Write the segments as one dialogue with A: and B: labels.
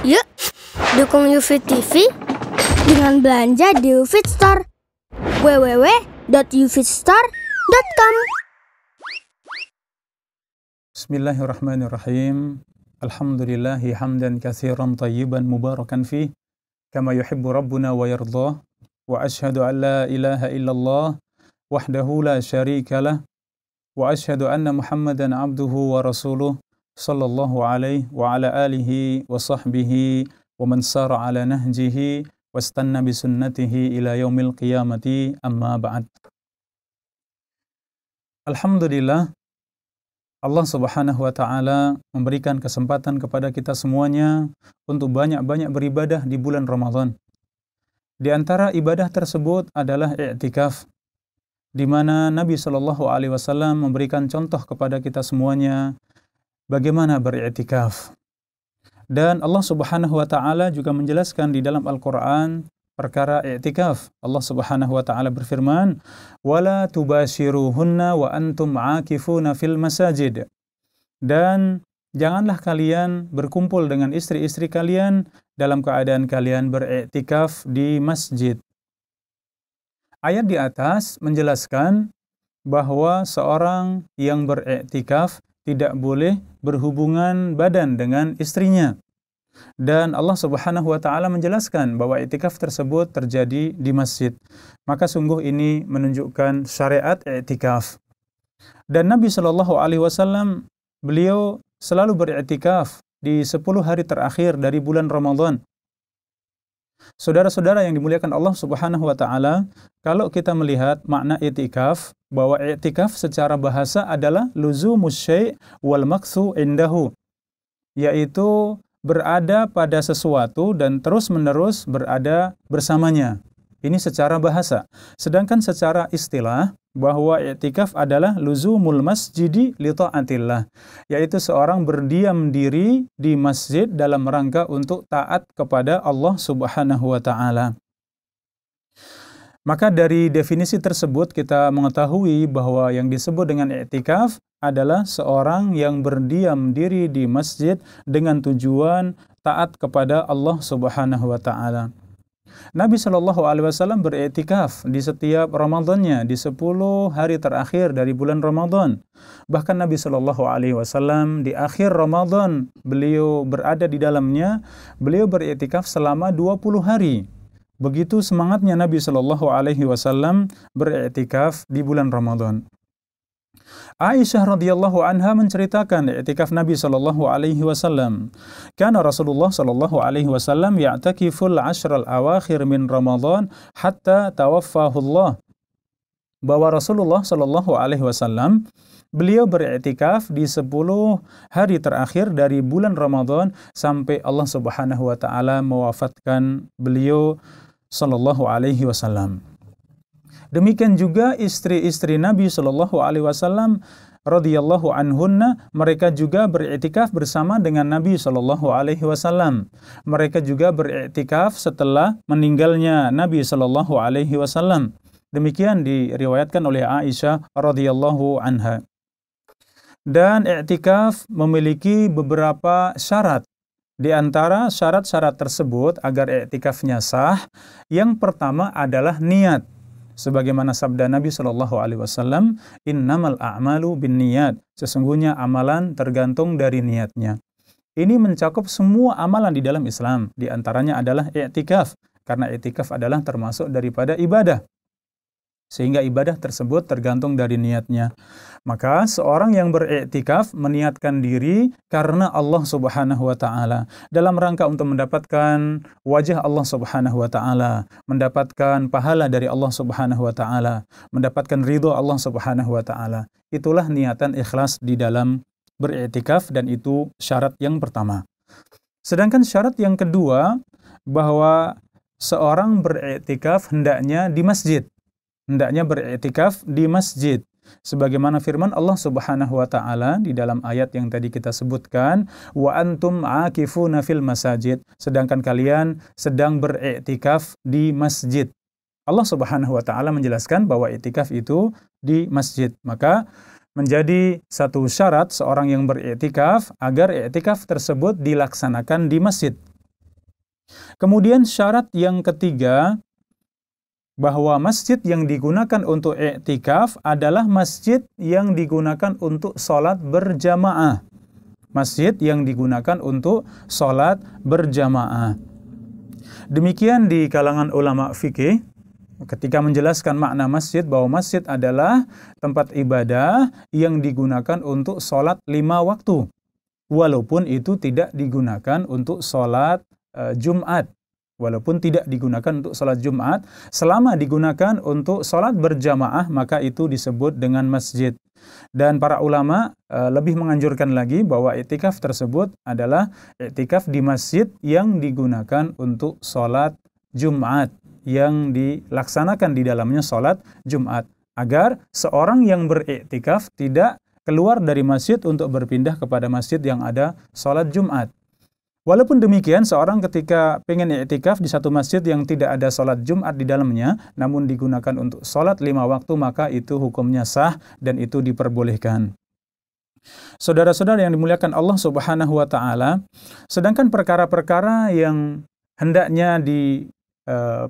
A: Yuk, dukung UFIT TV dengan belanja di UFIT Store. www.ufitstore.com
B: Bismillahirrahmanirrahim. Alhamdulillahi hamdan kathiran tayyiban mubarakan fih. Kama yuhibbu rabbuna wa yardah. Wa ashhadu an la ilaha illallah wahdahu la syarika lah. Wa ashhadu anna muhammadan abduhu wa rasuluh sallallahu alaihi wa ala alihi wa sahbihi wa man sara ala nahjihi wastanna bi sunnatihi ila yaumil qiyamati amma ba'd. Alhamdulillah Allah Subhanahu wa taala memberikan kesempatan kepada kita semuanya untuk banyak-banyak beribadah di bulan Ramadan. Di antara ibadah tersebut adalah i'tikaf di mana Nabi Shallallahu alaihi wasallam memberikan contoh kepada kita semuanya bagaimana beriktikaf. Dan Allah Subhanahu wa taala juga menjelaskan di dalam Al-Qur'an perkara i'tikaf. Allah Subhanahu wa taala berfirman, "Wala tubashiruhunna wa antum 'akifuna fil masajid." Dan janganlah kalian berkumpul dengan istri-istri kalian dalam keadaan kalian beriktikaf di masjid. Ayat di atas menjelaskan bahwa seorang yang beriktikaf tidak boleh berhubungan badan dengan istrinya. Dan Allah Subhanahu wa taala menjelaskan bahwa itikaf tersebut terjadi di masjid. Maka sungguh ini menunjukkan syariat itikaf. Dan Nabi Shallallahu alaihi wasallam beliau selalu beriktikaf di 10 hari terakhir dari bulan Ramadan. Saudara-saudara yang dimuliakan Allah Subhanahu wa taala, kalau kita melihat makna itikaf bahwa i'tikaf secara bahasa adalah luzumus syai' wal maksu indahu yaitu berada pada sesuatu dan terus-menerus berada bersamanya. Ini secara bahasa. Sedangkan secara istilah bahwa i'tikaf adalah luzumul masjidi li taatillah, yaitu seorang berdiam diri di masjid dalam rangka untuk taat kepada Allah Subhanahu wa taala. Maka dari definisi tersebut kita mengetahui bahwa yang disebut dengan i'tikaf adalah seorang yang berdiam diri di masjid dengan tujuan taat kepada Allah Subhanahu wa taala. Nabi Shallallahu alaihi wasallam beriktikaf di setiap Ramadannya di 10 hari terakhir dari bulan Ramadan. Bahkan Nabi Shallallahu alaihi wasallam di akhir Ramadan beliau berada di dalamnya, beliau beriktikaf selama 20 hari Begitu semangatnya Nabi Shallallahu Alaihi Wasallam beriktikaf di bulan Ramadan. Aisyah radhiyallahu anha menceritakan i'tikaf Nabi sallallahu alaihi wasallam. Kana Rasulullah sallallahu alaihi wasallam ya'takiful al awakhir min Ramadan hatta tawaffahu Allah. Bahwa Rasulullah sallallahu alaihi wasallam beliau beriktikaf di 10 hari terakhir dari bulan Ramadan sampai Allah Subhanahu wa taala mewafatkan beliau Sallallahu Alaihi Wasallam. Demikian juga istri-istri Nabi Sallallahu Alaihi Wasallam radhiyallahu anhunna mereka juga beriktikaf bersama dengan Nabi Shallallahu alaihi wasallam. Mereka juga beriktikaf setelah meninggalnya Nabi Shallallahu alaihi wasallam. Demikian diriwayatkan oleh Aisyah radhiyallahu anha. Dan iktikaf memiliki beberapa syarat di antara syarat-syarat tersebut agar iktikafnya sah, yang pertama adalah niat. Sebagaimana sabda Nabi Shallallahu Alaihi Wasallam, Innamal a'malu bin niat. Sesungguhnya amalan tergantung dari niatnya. Ini mencakup semua amalan di dalam Islam. Di antaranya adalah i'tikaf. Karena i'tikaf adalah termasuk daripada ibadah sehingga ibadah tersebut tergantung dari niatnya. Maka seorang yang beriktikaf meniatkan diri karena Allah Subhanahu wa taala dalam rangka untuk mendapatkan wajah Allah Subhanahu wa taala, mendapatkan pahala dari Allah Subhanahu wa taala, mendapatkan ridho Allah Subhanahu wa taala. Itulah niatan ikhlas di dalam beriktikaf dan itu syarat yang pertama. Sedangkan syarat yang kedua bahwa seorang beriktikaf hendaknya di masjid hendaknya beriktikaf di masjid. Sebagaimana firman Allah Subhanahu wa taala di dalam ayat yang tadi kita sebutkan wa antum akifuna fil masajid. Sedangkan kalian sedang beriktikaf di masjid. Allah Subhanahu wa taala menjelaskan bahwa iktikaf itu di masjid. Maka menjadi satu syarat seorang yang beriktikaf agar iktikaf tersebut dilaksanakan di masjid. Kemudian syarat yang ketiga bahwa masjid yang digunakan untuk i'tikaf adalah masjid yang digunakan untuk sholat berjamaah. Masjid yang digunakan untuk sholat berjamaah. Demikian di kalangan ulama fikih ketika menjelaskan makna masjid bahwa masjid adalah tempat ibadah yang digunakan untuk sholat lima waktu. Walaupun itu tidak digunakan untuk sholat uh, Jumat. Walaupun tidak digunakan untuk sholat Jumat, selama digunakan untuk sholat berjamaah, maka itu disebut dengan masjid. Dan para ulama uh, lebih menganjurkan lagi bahwa etikaf tersebut adalah etikaf di masjid yang digunakan untuk sholat Jumat yang dilaksanakan di dalamnya sholat Jumat agar seorang yang beriktikaf tidak keluar dari masjid untuk berpindah kepada masjid yang ada sholat Jumat. Walaupun demikian, seorang ketika pengen iktikaf di satu masjid yang tidak ada sholat Jumat di dalamnya, namun digunakan untuk sholat lima waktu, maka itu hukumnya sah dan itu diperbolehkan. Saudara-saudara yang dimuliakan Allah Subhanahu wa Ta'ala, sedangkan perkara-perkara yang hendaknya di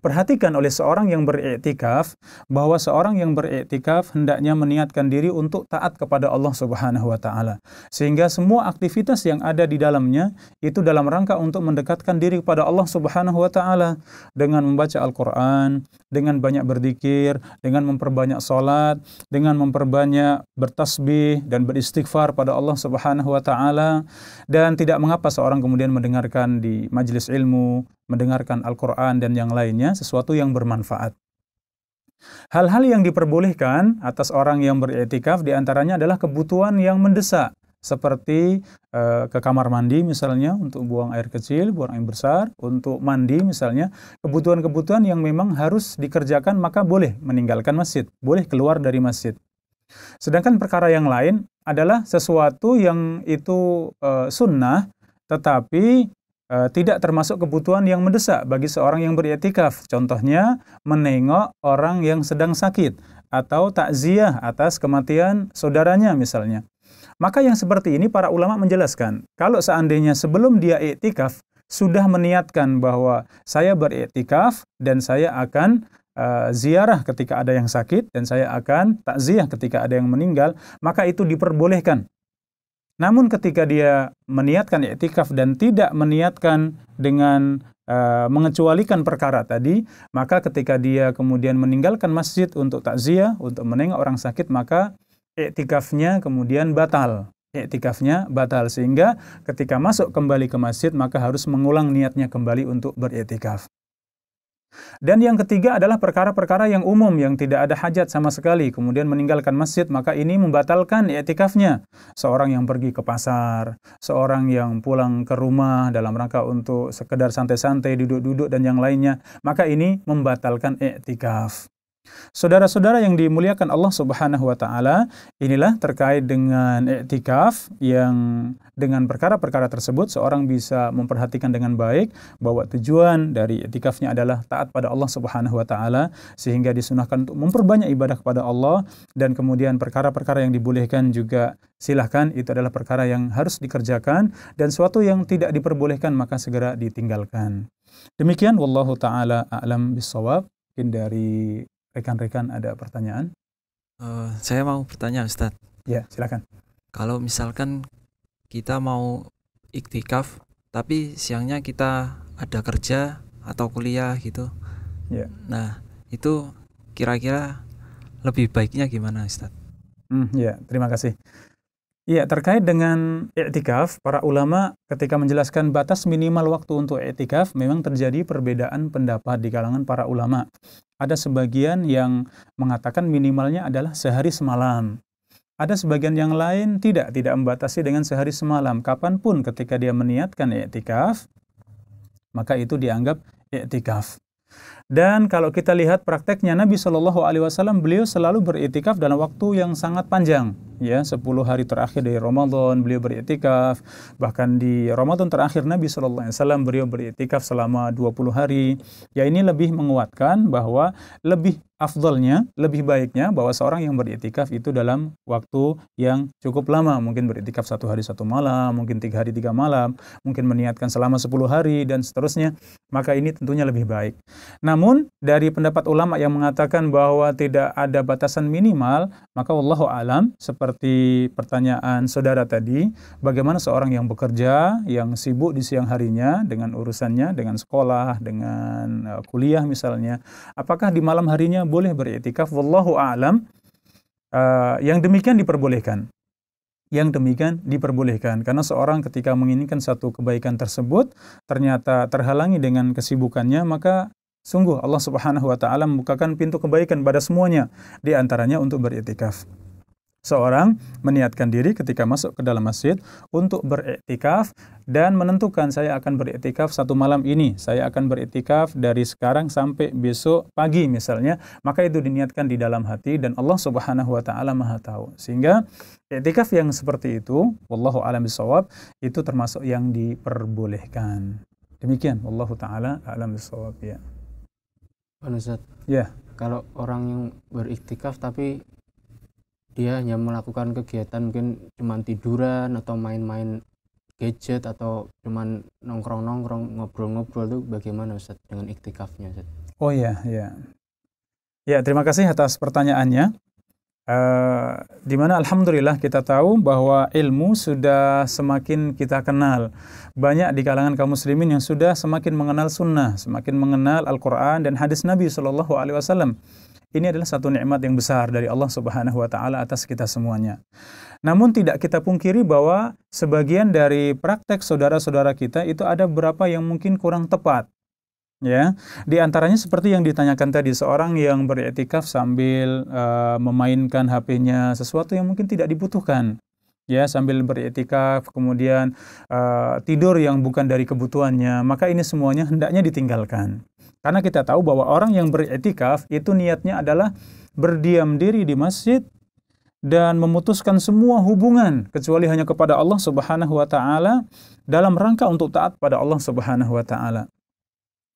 B: perhatikan oleh seorang yang beriktikaf bahwa seorang yang beriktikaf hendaknya meniatkan diri untuk taat kepada Allah Subhanahu wa taala. Sehingga semua aktivitas yang ada di dalamnya itu dalam rangka untuk mendekatkan diri kepada Allah Subhanahu wa taala dengan membaca Al-Qur'an, dengan banyak berzikir, dengan memperbanyak salat, dengan memperbanyak bertasbih dan beristighfar pada Allah Subhanahu wa taala dan tidak mengapa seorang kemudian mendengarkan di majelis ilmu mendengarkan Al-Quran dan yang lainnya, sesuatu yang bermanfaat. Hal-hal yang diperbolehkan atas orang yang beriktikaf di antaranya adalah kebutuhan yang mendesak, seperti e, ke kamar mandi misalnya untuk buang air kecil, buang air besar, untuk mandi misalnya, kebutuhan-kebutuhan yang memang harus dikerjakan maka boleh meninggalkan masjid, boleh keluar dari masjid. Sedangkan perkara yang lain adalah sesuatu yang itu e, sunnah, tetapi uh, tidak termasuk kebutuhan yang mendesak bagi seorang yang beriktikaf. Contohnya menengok orang yang sedang sakit atau takziah atas kematian saudaranya misalnya. Maka yang seperti ini para ulama menjelaskan, kalau seandainya sebelum dia iktikaf sudah meniatkan bahwa saya beriktikaf dan saya akan uh, ziarah ketika ada yang sakit dan saya akan takziah ketika ada yang meninggal, maka itu diperbolehkan namun ketika dia meniatkan iktikaf dan tidak meniatkan dengan uh, mengecualikan perkara tadi, maka ketika dia kemudian meninggalkan masjid untuk takziah, untuk menengok orang sakit, maka iktikafnya kemudian batal. Iktikafnya batal sehingga ketika masuk kembali ke masjid maka harus mengulang niatnya kembali untuk beriktikaf. Dan yang ketiga adalah perkara-perkara yang umum yang tidak ada hajat sama sekali kemudian meninggalkan masjid maka ini membatalkan i'tikafnya. Seorang yang pergi ke pasar, seorang yang pulang ke rumah dalam rangka untuk sekedar santai-santai duduk-duduk dan yang lainnya, maka ini membatalkan i'tikaf. Saudara-saudara yang dimuliakan Allah Subhanahu wa taala, inilah terkait dengan iktikaf yang dengan perkara-perkara tersebut seorang bisa memperhatikan dengan baik bahwa tujuan dari iktikafnya adalah taat pada Allah Subhanahu wa taala sehingga disunahkan untuk memperbanyak ibadah kepada Allah dan kemudian perkara-perkara yang dibolehkan juga silahkan itu adalah perkara yang harus dikerjakan dan suatu yang tidak diperbolehkan maka segera ditinggalkan. Demikian wallahu taala a'lam bisawab. Mungkin dari rekan-rekan ada pertanyaan?
C: Uh, saya mau bertanya Ustadz.
B: Ya, silakan.
C: Kalau misalkan kita mau iktikaf, tapi siangnya kita ada kerja atau kuliah gitu. Ya. Nah, itu kira-kira lebih baiknya gimana Ustadz?
B: Hmm, ya, terima kasih. Iya, terkait dengan i'tikaf, para ulama ketika menjelaskan batas minimal waktu untuk i'tikaf, memang terjadi perbedaan pendapat di kalangan para ulama. Ada sebagian yang mengatakan minimalnya adalah sehari semalam. Ada sebagian yang lain tidak, tidak membatasi dengan sehari semalam. Kapan pun ketika dia meniatkan i'tikaf, maka itu dianggap i'tikaf. Dan kalau kita lihat prakteknya Nabi Shallallahu Alaihi Wasallam, beliau selalu beritikaf dalam waktu yang sangat panjang, ya 10 hari terakhir dari Ramadan beliau beritikaf, bahkan di Ramadan terakhir Nabi Shallallahu Alaihi Wasallam beliau beritikaf selama 20 hari. Ya ini lebih menguatkan bahwa lebih afdolnya, lebih baiknya bahwa seorang yang beriktikaf itu dalam waktu yang cukup lama. Mungkin beriktikaf satu hari satu malam, mungkin tiga hari tiga malam, mungkin meniatkan selama sepuluh hari, dan seterusnya. Maka ini tentunya lebih baik. Namun, dari pendapat ulama yang mengatakan bahwa tidak ada batasan minimal, maka Allah alam, seperti pertanyaan saudara tadi, bagaimana seorang yang bekerja, yang sibuk di siang harinya dengan urusannya, dengan sekolah, dengan uh, kuliah misalnya, apakah di malam harinya boleh beriktikaf wallahu a'lam. Uh, yang demikian diperbolehkan. Yang demikian diperbolehkan. Karena seorang ketika menginginkan satu kebaikan tersebut ternyata terhalangi dengan kesibukannya maka sungguh Allah Subhanahu wa taala membukakan pintu kebaikan pada semuanya di antaranya untuk beriktikaf seorang meniatkan diri ketika masuk ke dalam masjid untuk beriktikaf dan menentukan saya akan beriktikaf satu malam ini, saya akan beriktikaf dari sekarang sampai besok pagi misalnya, maka itu diniatkan di dalam hati dan Allah Subhanahu wa taala Maha tahu. Sehingga iktikaf yang seperti itu, wallahu alam bisawab, itu termasuk yang diperbolehkan. Demikian wallahu taala alam bisawab ya.
D: Ustaz. Ya. Kalau orang yang beriktikaf tapi dia hanya melakukan kegiatan mungkin cuma tiduran atau main-main gadget atau cuman nongkrong-nongkrong ngobrol-ngobrol itu bagaimana Ustaz dengan iktikafnya Ustaz?
B: Oh ya, ya. Ya, terima kasih atas pertanyaannya. Uh, di mana alhamdulillah kita tahu bahwa ilmu sudah semakin kita kenal. Banyak di kalangan kaum muslimin yang sudah semakin mengenal sunnah, semakin mengenal Al-Qur'an dan hadis Nabi wasallam. Ini adalah satu nikmat yang besar dari Allah Subhanahu wa taala atas kita semuanya. Namun tidak kita pungkiri bahwa sebagian dari praktek saudara-saudara kita itu ada beberapa yang mungkin kurang tepat. Ya, di antaranya seperti yang ditanyakan tadi seorang yang beriktikaf sambil uh, memainkan HP-nya sesuatu yang mungkin tidak dibutuhkan ya sambil beriktikaf kemudian uh, tidur yang bukan dari kebutuhannya maka ini semuanya hendaknya ditinggalkan karena kita tahu bahwa orang yang beriktikaf itu niatnya adalah berdiam diri di masjid dan memutuskan semua hubungan kecuali hanya kepada Allah Subhanahu wa taala dalam rangka untuk taat pada Allah Subhanahu wa taala.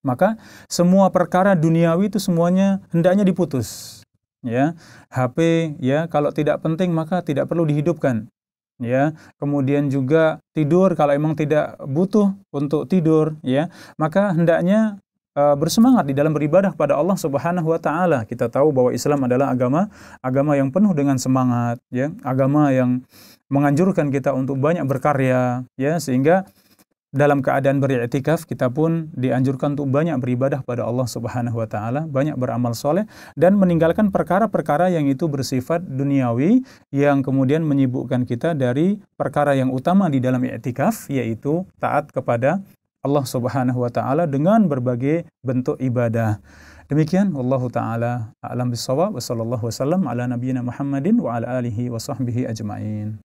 B: Maka semua perkara duniawi itu semuanya hendaknya diputus. Ya, HP ya kalau tidak penting maka tidak perlu dihidupkan. Ya, kemudian juga tidur kalau emang tidak butuh untuk tidur ya, maka hendaknya uh, bersemangat di dalam beribadah pada Allah Subhanahu wa taala. Kita tahu bahwa Islam adalah agama agama yang penuh dengan semangat ya, agama yang menganjurkan kita untuk banyak berkarya ya sehingga dalam keadaan beriktikaf kita pun dianjurkan untuk banyak beribadah pada Allah Subhanahu wa taala, banyak beramal soleh dan meninggalkan perkara-perkara yang itu bersifat duniawi yang kemudian menyibukkan kita dari perkara yang utama di dalam iktikaf yaitu taat kepada Allah Subhanahu wa taala dengan berbagai bentuk ibadah. Demikian wallahu taala a'lam bissawab wa sallallahu wasallam ala nabiyyina Muhammadin wa ala alihi wa sahbihi ajmain.